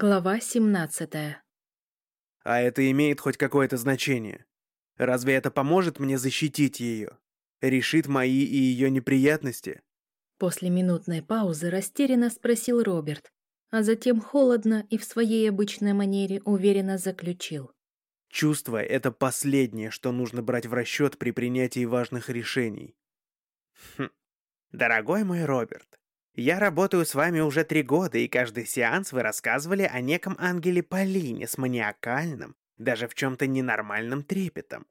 Глава 17 А это имеет хоть какое-то значение? Разве это поможет мне защитить ее? Решит мои и ее неприятности? После минутной паузы растерянно спросил Роберт, а затем холодно и в своей обычной манере уверенно заключил. Чувство — это последнее, что нужно брать в расчет при принятии важных решений. Хм. Дорогой мой Роберт, я работаю с вами уже три года, и каждый сеанс вы рассказывали о неком ангеле Полине с маниакальным, даже в чем-то ненормальным трепетом.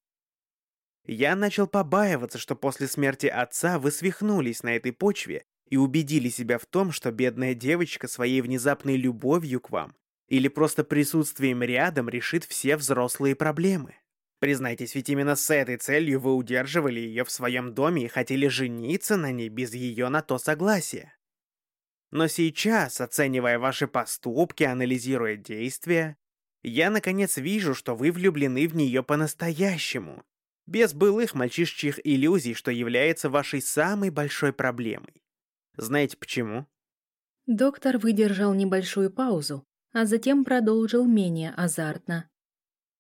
Я начал побаиваться, что после смерти отца вы свихнулись на этой почве и убедили себя в том, что бедная девочка своей внезапной любовью к вам или просто присутствием рядом решит все взрослые проблемы. Признайтесь, ведь именно с этой целью вы удерживали ее в своем доме и хотели жениться на ней без ее на то согласия. Но сейчас, оценивая ваши поступки, анализируя действия, я наконец вижу, что вы влюблены в нее по-настоящему без былых мальчишечьих иллюзий, что является вашей самой большой проблемой. Знаете почему? Доктор выдержал небольшую паузу, а затем продолжил менее азартно.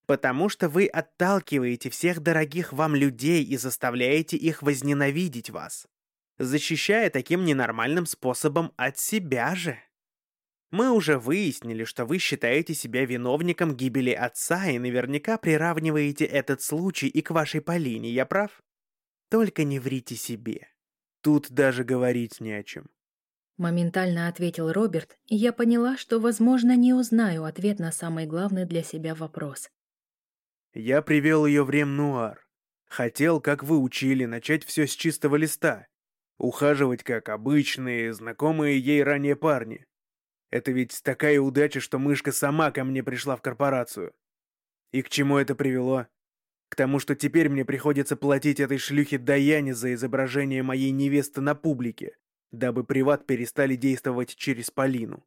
Потому что вы отталкиваете всех дорогих вам людей и заставляете их возненавидеть вас, защищая таким ненормальным способом от себя же. Мы уже выяснили, что вы считаете себя виновником гибели отца и наверняка приравниваете этот случай и к вашей Полине, я прав? Только не врите себе. Тут даже говорить не о чем. Моментально ответил Роберт, и я поняла, что, возможно, не узнаю ответ на самый главный для себя вопрос. Я привел ее в Рем-Нуар. Хотел, как вы учили, начать все с чистого листа. Ухаживать, как обычные, знакомые ей ранее парни. Это ведь такая удача, что мышка сама ко мне пришла в корпорацию. И к чему это привело? К тому, что теперь мне приходится платить этой шлюхе Даяне за изображение моей невесты на публике, дабы приват перестали действовать через Полину.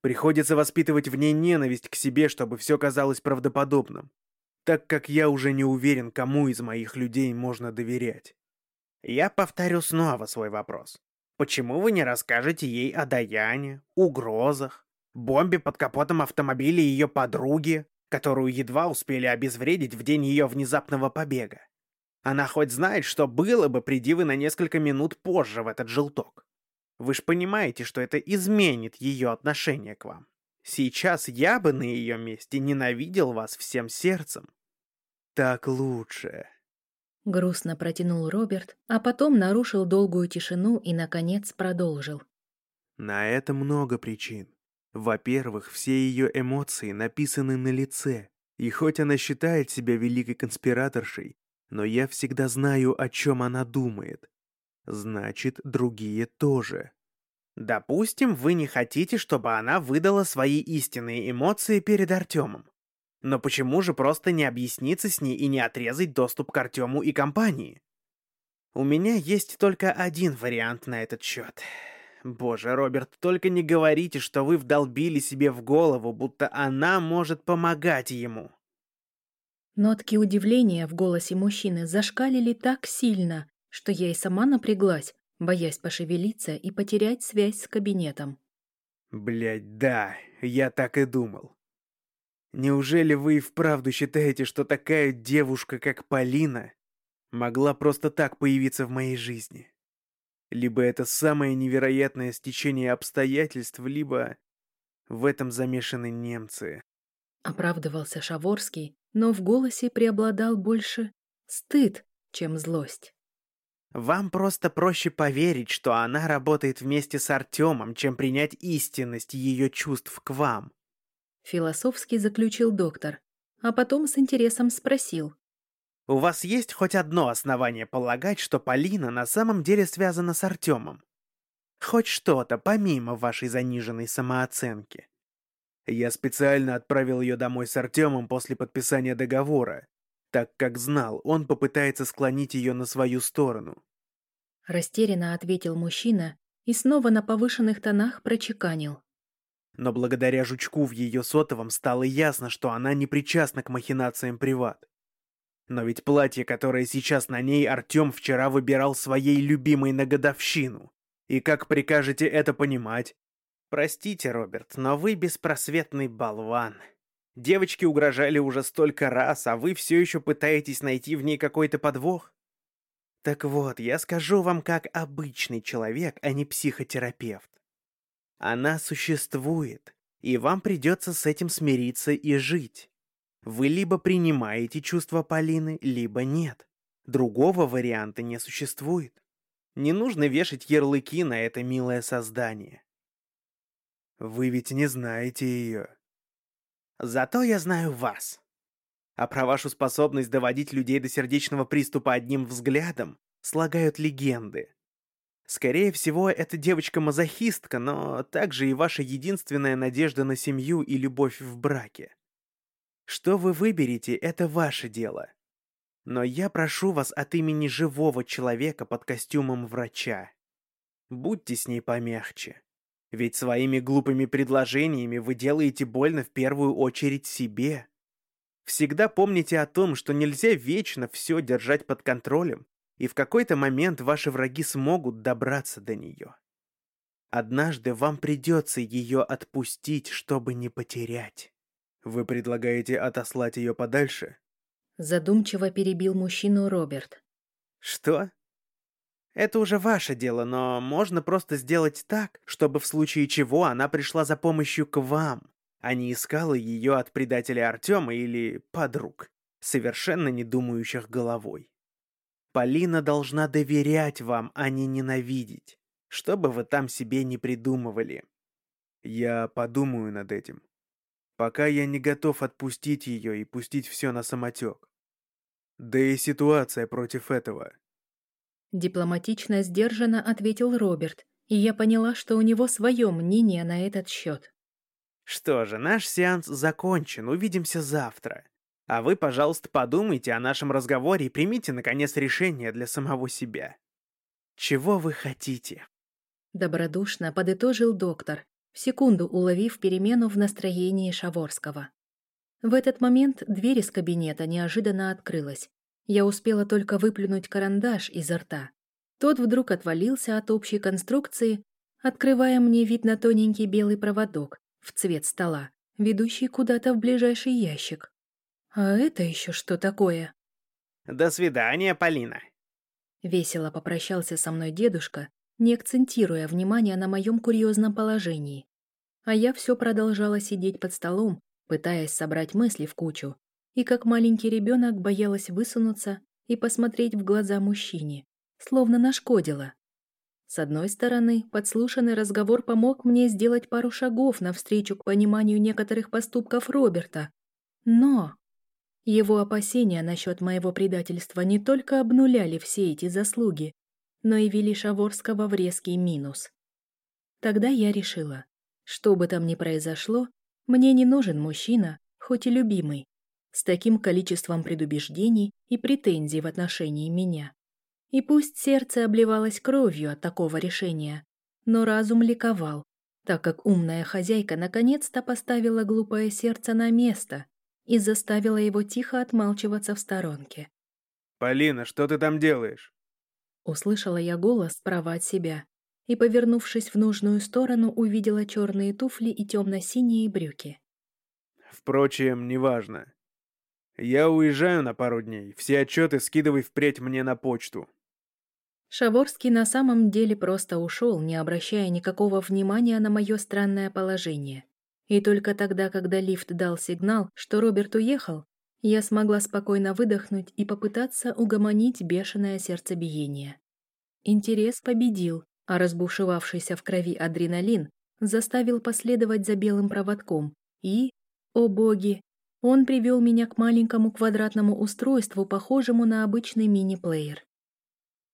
Приходится воспитывать в ней ненависть к себе, чтобы все казалось правдоподобным, так как я уже не уверен, кому из моих людей можно доверять. Я повторю снова свой вопрос. Почему вы не расскажете ей о Даяне, угрозах, бомбе под капотом автомобиля ее подруги, которую едва успели обезвредить в день ее внезапного побега? Она хоть знает, что было бы, приди вы на несколько минут позже в этот желток. Вы ж понимаете, что это изменит ее отношение к вам. Сейчас я бы на ее месте ненавидел вас всем сердцем. Так лучше. Грустно протянул Роберт, а потом нарушил долгую тишину и, наконец, продолжил. На это много причин. Во-первых, все ее эмоции написаны на лице, и хоть она считает себя великой конспираторшей, но я всегда знаю, о чем она думает. Значит, другие тоже. Допустим, вы не хотите, чтобы она выдала свои истинные эмоции перед Артемом. Но почему же просто не объясниться с ней и не отрезать доступ к Артему и компании? У меня есть только один вариант на этот счет. Боже, Роберт, только не говорите, что вы вдолбили себе в голову, будто она может помогать ему. Нотки удивления в голосе мужчины зашкалили так сильно, что я и сама напряглась, боясь пошевелиться и потерять связь с кабинетом. Блять, да, я так и думал. Неужели вы и вправду считаете, что такая девушка, как Полина, могла просто так появиться в моей жизни? Либо это самое невероятное стечение обстоятельств, либо в этом замешаны немцы. Оправдывался Шаворский, но в голосе преобладал больше стыд, чем злость. Вам просто проще поверить, что она работает вместе с Артемом, чем принять истинность ее чувств к вам. Философски заключил доктор, а потом с интересом спросил. «У вас есть хоть одно основание полагать, что Полина на самом деле связана с Артемом? Хоть что-то, помимо вашей заниженной самооценки?» Я специально отправил ее домой с Артемом после подписания договора, так как знал, он попытается склонить ее на свою сторону. Растерянно ответил мужчина и снова на повышенных тонах прочеканил. Но благодаря жучку в ее сотовом стало ясно, что она не причастна к махинациям приват. Но ведь платье, которое сейчас на ней, Артем вчера выбирал своей любимой на годовщину. И как прикажете это понимать? Простите, Роберт, но вы беспросветный болван. Девочки угрожали уже столько раз, а вы все еще пытаетесь найти в ней какой-то подвох? Так вот, я скажу вам как обычный человек, а не психотерапевт. Она существует, и вам придется с этим смириться и жить. Вы либо принимаете чувства Полины, либо нет. Другого варианта не существует. Не нужно вешать ярлыки на это милое создание. Вы ведь не знаете ее. Зато я знаю вас. А про вашу способность доводить людей до сердечного приступа одним взглядом слагают легенды. Скорее всего, эта девочка-мазохистка, но также и ваша единственная надежда на семью и любовь в браке. Что вы выберете, это ваше дело. Но я прошу вас от имени живого человека под костюмом врача. Будьте с ней помягче. Ведь своими глупыми предложениями вы делаете больно в первую очередь себе. Всегда помните о том, что нельзя вечно все держать под контролем, и в какой-то момент ваши враги смогут добраться до нее. Однажды вам придется ее отпустить, чтобы не потерять. Вы предлагаете отослать ее подальше? Задумчиво перебил мужчину Роберт. Что? Это уже ваше дело, но можно просто сделать так, чтобы в случае чего она пришла за помощью к вам, а не искала ее от предателя Артема или подруг, совершенно не думающих головой. Полина должна доверять вам, а не ненавидеть, что бы вы там себе не придумывали. Я подумаю над этим. Пока я не готов отпустить ее и пустить все на самотек. Да и ситуация против этого. Дипломатично сдержанно ответил Роберт, и я поняла, что у него свое мнение на этот счет. Что же, наш сеанс закончен, увидимся завтра. А вы, пожалуйста, подумайте о нашем разговоре и примите, наконец, решение для самого себя. Чего вы хотите?» Добродушно подытожил доктор, в секунду уловив перемену в настроении Шаворского. В этот момент дверь из кабинета неожиданно открылась. Я успела только выплюнуть карандаш изо рта. Тот вдруг отвалился от общей конструкции, открывая мне вид на тоненький белый проводок в цвет стола, ведущий куда-то в ближайший ящик. «А это еще что такое?» «До свидания, Полина!» Весело попрощался со мной дедушка, не акцентируя внимание на моем курьезном положении. А я все продолжала сидеть под столом, пытаясь собрать мысли в кучу, и как маленький ребенок боялась высунуться и посмотреть в глаза мужчине, словно нашкодила. С одной стороны, подслушанный разговор помог мне сделать пару шагов навстречу к пониманию некоторых поступков Роберта, но его опасения насчет моего предательства не только обнуляли все эти заслуги, но и вели Шаворского в резкий минус. Тогда я решила, что бы там ни произошло, мне не нужен мужчина, хоть и любимый, с таким количеством предубеждений и претензий в отношении меня. И пусть сердце обливалось кровью от такого решения, но разум ликовал, так как умная хозяйка наконец-то поставила глупое сердце на место и заставила его тихо отмалчиваться в сторонке. «Полина, что ты там делаешь?» Услышала я голос справа от себя и, повернувшись в нужную сторону, увидела черные туфли и темно-синие брюки. «Впрочем, неважно. Я уезжаю на пару дней. Все отчеты скидывай впредь мне на почту». Шаворский на самом деле просто ушел, не обращая никакого внимания на мое странное положение. И только тогда, когда лифт дал сигнал, что Роберт уехал, я смогла спокойно выдохнуть и попытаться угомонить бешеное сердцебиение. Интерес победил, а разбушевавшийся в крови адреналин заставил последовать за белым проводком. И, о боги, он привел меня к маленькому квадратному устройству, похожему на обычный мини-плеер.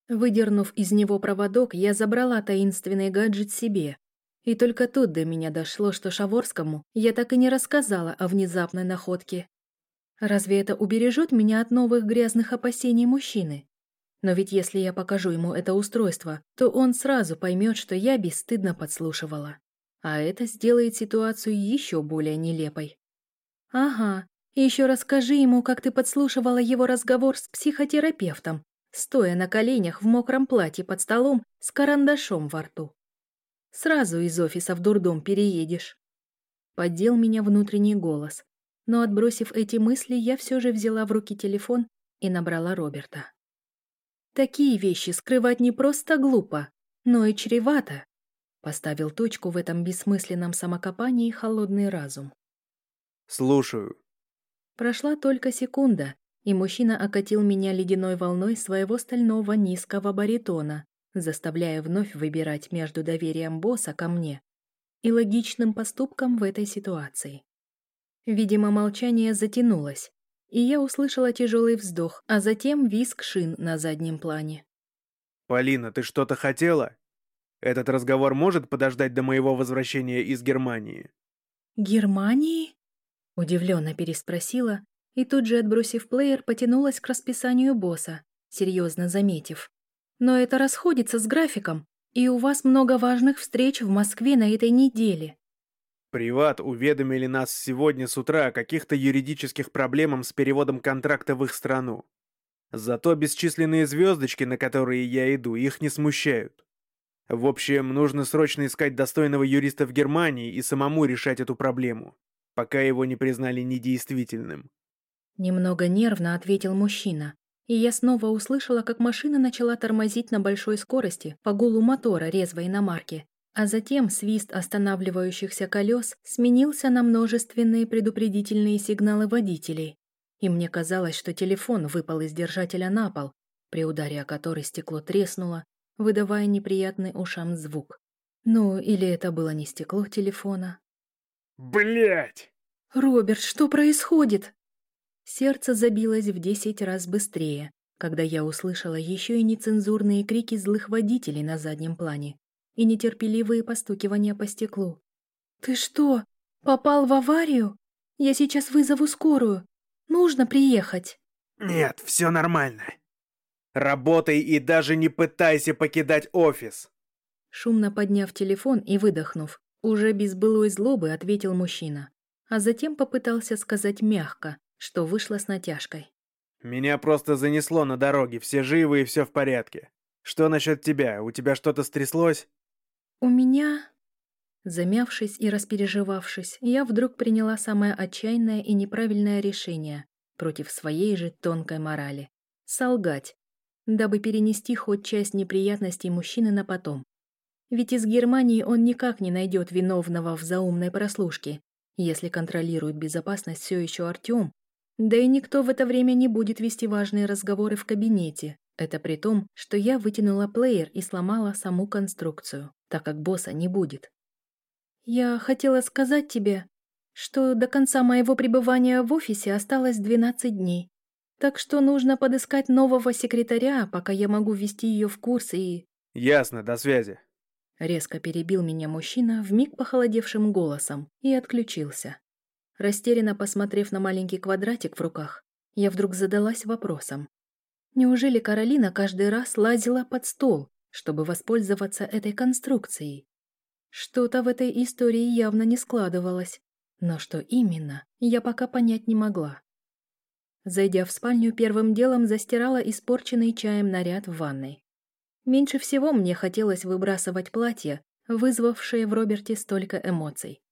Выдернув из него проводок, я забрала таинственный гаджет себе, и только тут до меня дошло, что Шаворскому я так и не рассказала о внезапной находке. Разве это убережет меня от новых грязных опасений мужчины? Но ведь если я покажу ему это устройство, то он сразу поймет, что я бесстыдно подслушивала. А это сделает ситуацию еще более нелепой. Ага, еще расскажи ему, как ты подслушивала его разговор с психотерапевтом, стоя на коленях в мокром платье под столом с карандашом во рту. Сразу из офиса в дурдом переедешь. Поддел меня внутренний голос, но отбросив эти мысли, я все же взяла в руки телефон и набрала Роберта. Такие вещи скрывать не просто глупо, но и чревато. Поставил точку в этом бессмысленном самокопании холодный разум. «Слушаю». Прошла только секунда, и мужчина окатил меня ледяной волной своего стального низкого баритона, заставляя вновь выбирать между доверием босса ко мне и логичным поступком в этой ситуации. Видимо, молчание затянулось, и я услышала тяжелый вздох, а затем визг шин на заднем плане. «Полина, ты что-то хотела? Этот разговор может подождать до моего возвращения из Германии?» «Германии?» — удивленно переспросила, и тут же, отбросив плеер, потянулась к расписанию босса, серьезно заметив. «Но это расходится с графиком, и у вас много важных встреч в Москве на этой неделе». Приват уведомили нас сегодня с утра о каких-то юридических проблемах с переводом контракта в их страну. Зато бесчисленные звездочки, на которые я иду, их не смущают. В общем, нужно срочно искать достойного юриста в Германии и самому решать эту проблему, пока его не признали недействительным. Немного нервно ответил мужчина, и я снова услышала, как машина начала тормозить на большой скорости по гулу мотора резвой иномарки, а затем свист останавливающихся колес сменился на множественные предупредительные сигналы водителей, и мне казалось, что телефон выпал из держателя на пол, при ударе о который стекло треснуло, выдавая неприятный ушам звук. Ну, или это было не стекло телефона. Блять! «Роберт, что происходит?» Сердце забилось в десять раз быстрее, когда я услышала еще и нецензурные крики злых водителей на заднем плане и нетерпеливые постукивания по стеклу. «Ты что, попал в аварию? Я сейчас вызову скорую. Нужно приехать». «Нет, все нормально. Работай и даже не пытайся покидать офис». Шумно подняв телефон и выдохнув, уже без былой злобы ответил мужчина, а затем попытался сказать мягко, что вышло с натяжкой. «Меня просто занесло на дороге, все живы и все в порядке. Что насчет тебя? У тебя что-то стряслось?» «У меня...» Замявшись и распереживавшись, я вдруг приняла самое отчаянное и неправильное решение против своей же тонкой морали — солгать, дабы перенести хоть часть неприятностей мужчины на потом. Ведь из Германии он никак не найдет виновного в заумной прослушке, если контролирует безопасность все еще Артем, да и никто в это время не будет вести важные разговоры в кабинете. Это при том, что я вытянула плеер и сломала саму конструкцию, так как босса не будет. Я хотела сказать тебе, что до конца моего пребывания в офисе осталось 12 дней. Так что нужно подыскать нового секретаря, пока я могу ввести ее в курс и... Ясно, до связи. Резко перебил меня мужчина вмиг похолодевшим голосом и отключился. Растерянно посмотрев на маленький квадратик в руках, я вдруг задалась вопросом. Неужели Каролина каждый раз лазила под стол, чтобы воспользоваться этой конструкцией? Что-то в этой истории явно не складывалось, но что именно, я пока понять не могла. Зайдя в спальню, первым делом застирала испорченный чаем наряд в ванной. Меньше всего мне хотелось выбрасывать платье, вызвавшее в Роберте столько эмоций.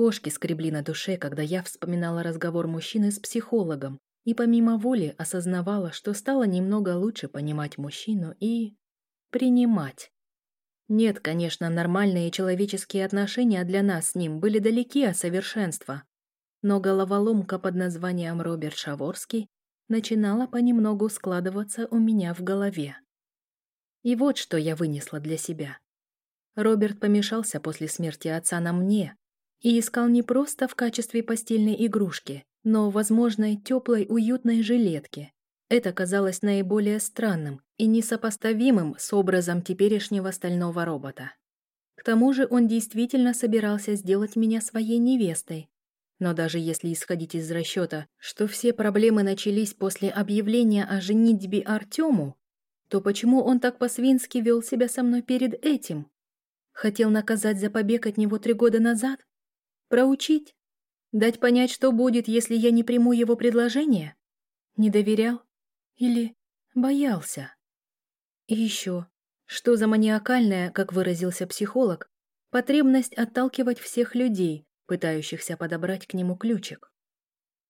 Кошки скребли на душе, когда я вспоминала разговор мужчины с психологом и помимо воли осознавала, что стало немного лучше понимать мужчину и... принимать. Нет, конечно, нормальные человеческие отношения для нас с ним были далеки от совершенства, но головоломка под названием Роберт Шаворский начинала понемногу складываться у меня в голове. И вот что я вынесла для себя. Роберт помешался после смерти отца на мне, и искал не просто в качестве постельной игрушки, но возможной теплой уютной жилетки. Это казалось наиболее странным и несопоставимым с образом теперешнего стального робота. К тому же он действительно собирался сделать меня своей невестой. Но даже если исходить из расчета, что все проблемы начались после объявления о женитьбе Артему, то почему он так по-свински вел себя со мной перед этим? Хотел наказать за побег от него три года назад? Проучить? Дать понять, что будет, если я не приму его предложение? Не доверял? Или боялся? И еще, что за маниакальная, как выразился психолог, Потребность отталкивать всех людей, пытающихся подобрать к нему ключик.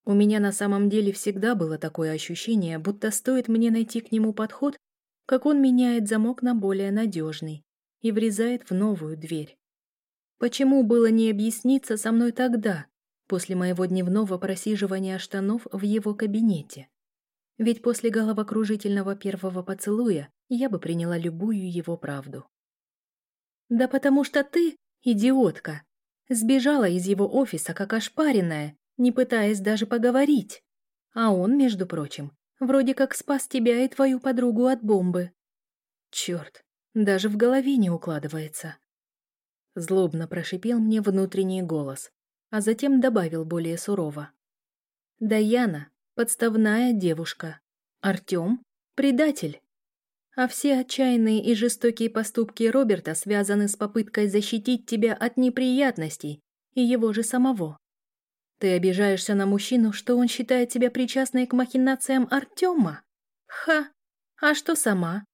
У меня на самом деле всегда было такое ощущение, будто стоит мне найти к нему подход, как он меняет замок на более надежный и врезает в новую дверь. Почему было не объясниться со мной тогда, после моего дневного просиживания штанов в его кабинете? Ведь после головокружительного первого поцелуя я бы приняла любую его правду. «Да потому что ты, идиотка, сбежала из его офиса как ошпаренная, не пытаясь даже поговорить. А он, между прочим, вроде как спас тебя и твою подругу от бомбы. Черт, даже в голове не укладывается. Злобно прошипел мне внутренний голос, а затем добавил более сурово. Даяна — подставная девушка. Артём — предатель. А все отчаянные и жестокие поступки Роберта связаны с попыткой защитить тебя от неприятностей и его же самого. Ты обижаешься на мужчину, что он считает тебя причастной к махинациям Артема? Ха! А что сама?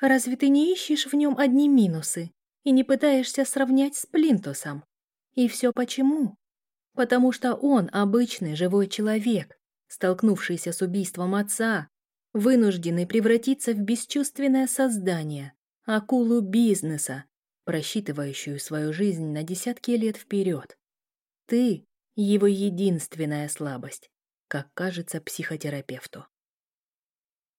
Разве ты не ищешь в нем одни минусы и не пытаешься сравнять с Плинтусом? И все почему? Потому что он обычный живой человек, столкнувшийся с убийством отца, вынужденный превратиться в бесчувственное создание, акулу бизнеса, просчитывающую свою жизнь на десятки лет вперед. Ты его единственная слабость, как кажется психотерапевту.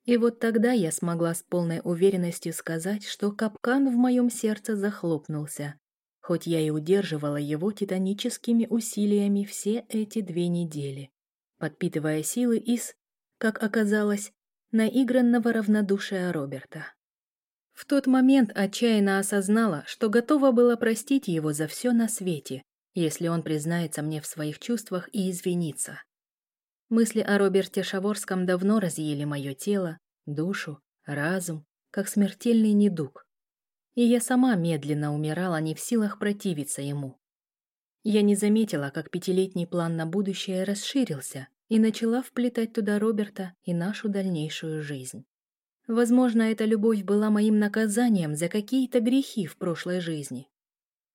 И вот тогда я смогла с полной уверенностью сказать, что капкан в моем сердце захлопнулся, хоть я и удерживала его титаническими усилиями все эти две недели, подпитывая силы из, как оказалось, наигранного равнодушия Роберта. В тот момент отчаянно осознала, что готова была простить его за все на свете, если он признается мне в своих чувствах и извинится. Мысли о Роберте Шаворском давно разъели мое тело, душу, разум, как смертельный недуг. И я сама медленно умирала, не в силах противиться ему. Я не заметила, как пятилетний план на будущее расширился и начала вплетать туда Роберта и нашу дальнейшую жизнь. Возможно, эта любовь была моим наказанием за какие-то грехи в прошлой жизни.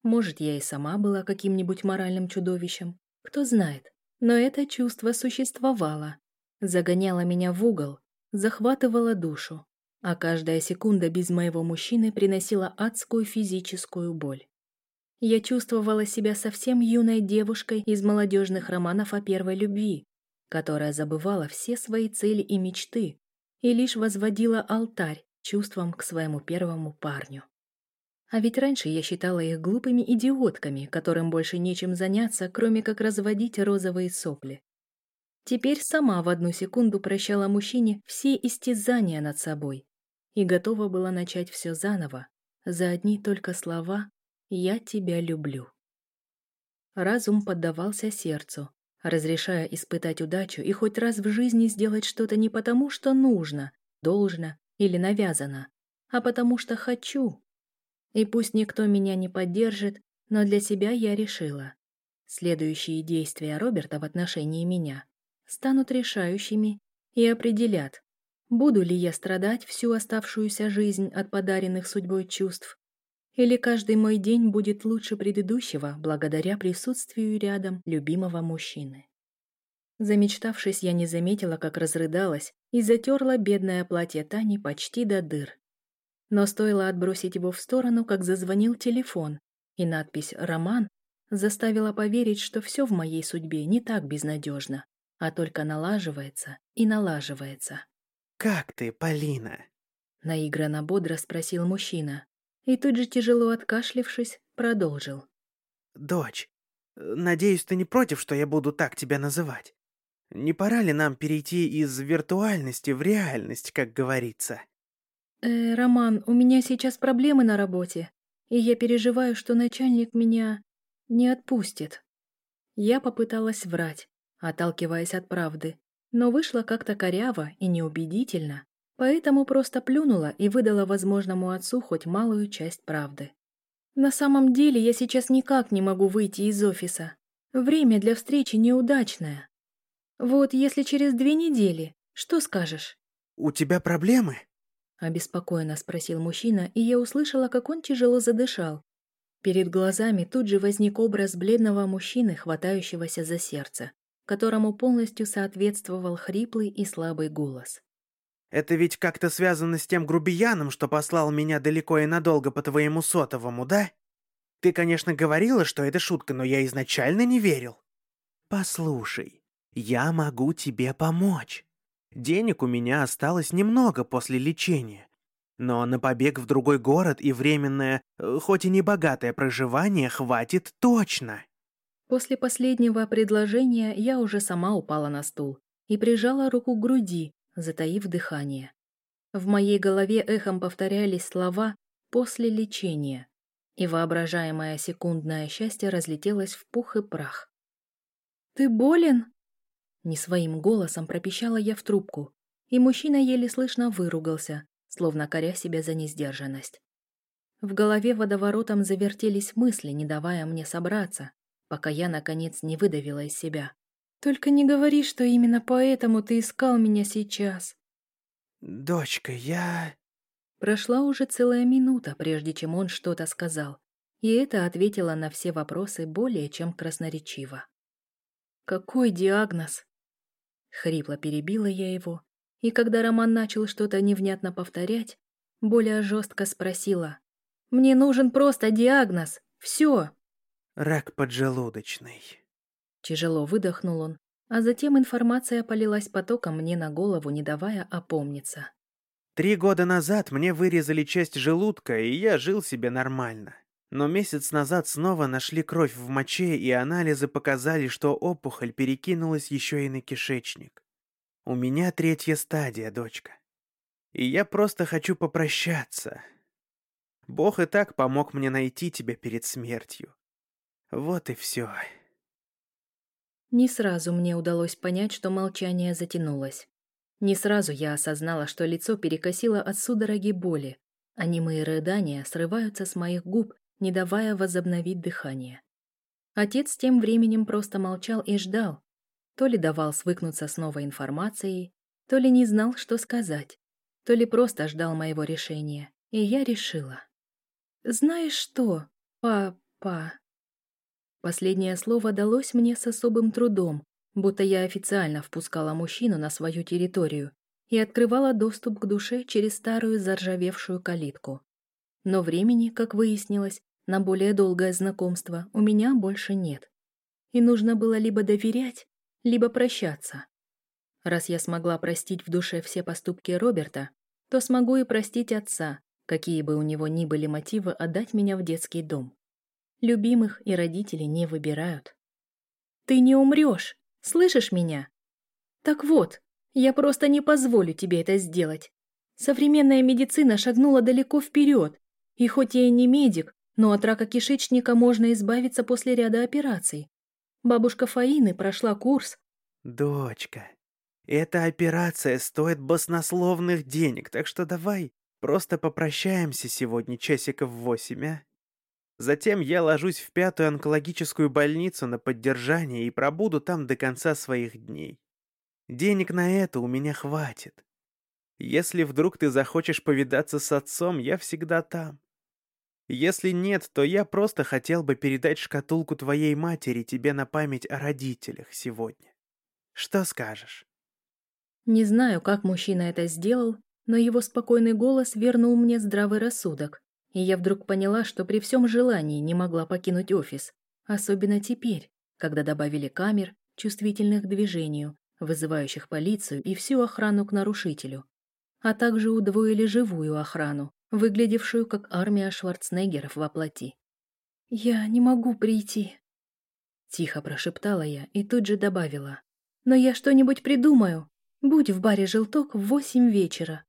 Может, я и сама была каким-нибудь моральным чудовищем, кто знает. Но это чувство существовало, загоняло меня в угол, захватывало душу, а каждая секунда без моего мужчины приносила адскую физическую боль. Я чувствовала себя совсем юной девушкой из молодежных романов о первой любви, которая забывала все свои цели и мечты и лишь возводила алтарь чувствам к своему первому парню. А ведь раньше я считала их глупыми идиотками, которым больше нечем заняться, кроме как разводить розовые сопли. Теперь сама в одну секунду прощала мужчине все истязания над собой и готова была начать все заново, за одни только слова «я тебя люблю». Разум поддавался сердцу, разрешая испытать удачу и хоть раз в жизни сделать что-то не потому, что нужно, должно или навязано, а потому что хочу, и пусть никто меня не поддержит, но для себя я решила. Следующие действия Роберта в отношении меня станут решающими и определят, буду ли я страдать всю оставшуюся жизнь от подаренных судьбой чувств, или каждый мой день будет лучше предыдущего благодаря присутствию рядом любимого мужчины. Замечтавшись, я не заметила, как разрыдалась и затерла бедное платье Тани почти до дыр. Но стоило отбросить его в сторону, как зазвонил телефон, и надпись «Роман» заставила поверить, что все в моей судьбе не так безнадежно, а только налаживается и налаживается. «Как ты, Полина?» Наигранно бодро спросил мужчина, и тут же, тяжело откашлившись, продолжил. «Дочь, надеюсь, ты не против, что я буду так тебя называть? Не пора ли нам перейти из виртуальности в реальность, как говорится?» «Э, Роман, у меня сейчас проблемы на работе, и я переживаю, что начальник меня не отпустит». Я попыталась врать, отталкиваясь от правды, но вышло как-то коряво и неубедительно, поэтому просто плюнула и выдала возможному отцу хоть малую часть правды. На самом деле я сейчас никак не могу выйти из офиса. Время для встречи неудачное. Вот если через две недели, что скажешь? «У тебя проблемы?» Обеспокоенно спросил мужчина, и я услышала, как он тяжело задышал. Перед глазами тут же возник образ бледного мужчины, хватающегося за сердце, которому полностью соответствовал хриплый и слабый голос. «Это ведь как-то связано с тем грубияном, что послал меня далеко и надолго по твоему сотовому, да? Ты, конечно, говорила, что это шутка, но я изначально не верил. Послушай, я могу тебе помочь. Денег у меня осталось немного после лечения. Но на побег в другой город и временное, э, хоть и небогатое проживание хватит точно. После последнего предложения я уже сама упала на стул и прижала руку к груди, затаив дыхание. В моей голове эхом повторялись слова «после лечения», и воображаемое секундное счастье разлетелось в пух и прах. «Ты болен?» Не своим голосом пропищала я в трубку, и мужчина еле слышно выругался, словно коря себя за несдержанность. В голове водоворотом завертелись мысли, не давая мне собраться, пока я, наконец, не выдавила из себя. «Только не говори, что именно поэтому ты искал меня сейчас». «Дочка, я...» Прошла уже целая минута, прежде чем он что-то сказал, и это ответило на все вопросы более чем красноречиво. «Какой диагноз?» Хрипло перебила я его, и когда Роман начал что-то невнятно повторять, более жестко спросила. «Мне нужен просто диагноз. Все!» «Рак поджелудочный». Тяжело выдохнул он, а затем информация полилась потоком мне на голову, не давая опомниться. «Три года назад мне вырезали часть желудка, и я жил себе нормально. Но месяц назад снова нашли кровь в моче, и анализы показали, что опухоль перекинулась еще и на кишечник. У меня третья стадия, дочка. И я просто хочу попрощаться. Бог и так помог мне найти тебя перед смертью. Вот и все. Не сразу мне удалось понять, что молчание затянулось. Не сразу я осознала, что лицо перекосило от судороги боли, а немые рыдания срываются с моих губ, не давая возобновить дыхание. Отец тем временем просто молчал и ждал. То ли давал свыкнуться с новой информацией, то ли не знал, что сказать, то ли просто ждал моего решения, и я решила. «Знаешь что, папа?» Последнее слово далось мне с особым трудом, будто я официально впускала мужчину на свою территорию и открывала доступ к душе через старую заржавевшую калитку. Но времени, как выяснилось, на более долгое знакомство у меня больше нет. И нужно было либо доверять, либо прощаться. Раз я смогла простить в душе все поступки Роберта, то смогу и простить отца, какие бы у него ни были мотивы отдать меня в детский дом. Любимых и родителей не выбирают. «Ты не умрешь, слышишь меня?» «Так вот, я просто не позволю тебе это сделать. Современная медицина шагнула далеко вперед, и хоть я и не медик, но от рака кишечника можно избавиться после ряда операций. Бабушка Фаины прошла курс. Дочка, эта операция стоит баснословных денег, так что давай просто попрощаемся сегодня часиков в восемь, а? Затем я ложусь в пятую онкологическую больницу на поддержание и пробуду там до конца своих дней. Денег на это у меня хватит. Если вдруг ты захочешь повидаться с отцом, я всегда там. Если нет, то я просто хотел бы передать шкатулку твоей матери тебе на память о родителях сегодня. Что скажешь?» Не знаю, как мужчина это сделал, но его спокойный голос вернул мне здравый рассудок, и я вдруг поняла, что при всем желании не могла покинуть офис, особенно теперь, когда добавили камер, чувствительных к движению, вызывающих полицию и всю охрану к нарушителю, а также удвоили живую охрану, выглядевшую как армия Шварценеггеров во плоти. «Я не могу прийти», — тихо прошептала я и тут же добавила. «Но я что-нибудь придумаю. Будь в баре «Желток» в восемь вечера.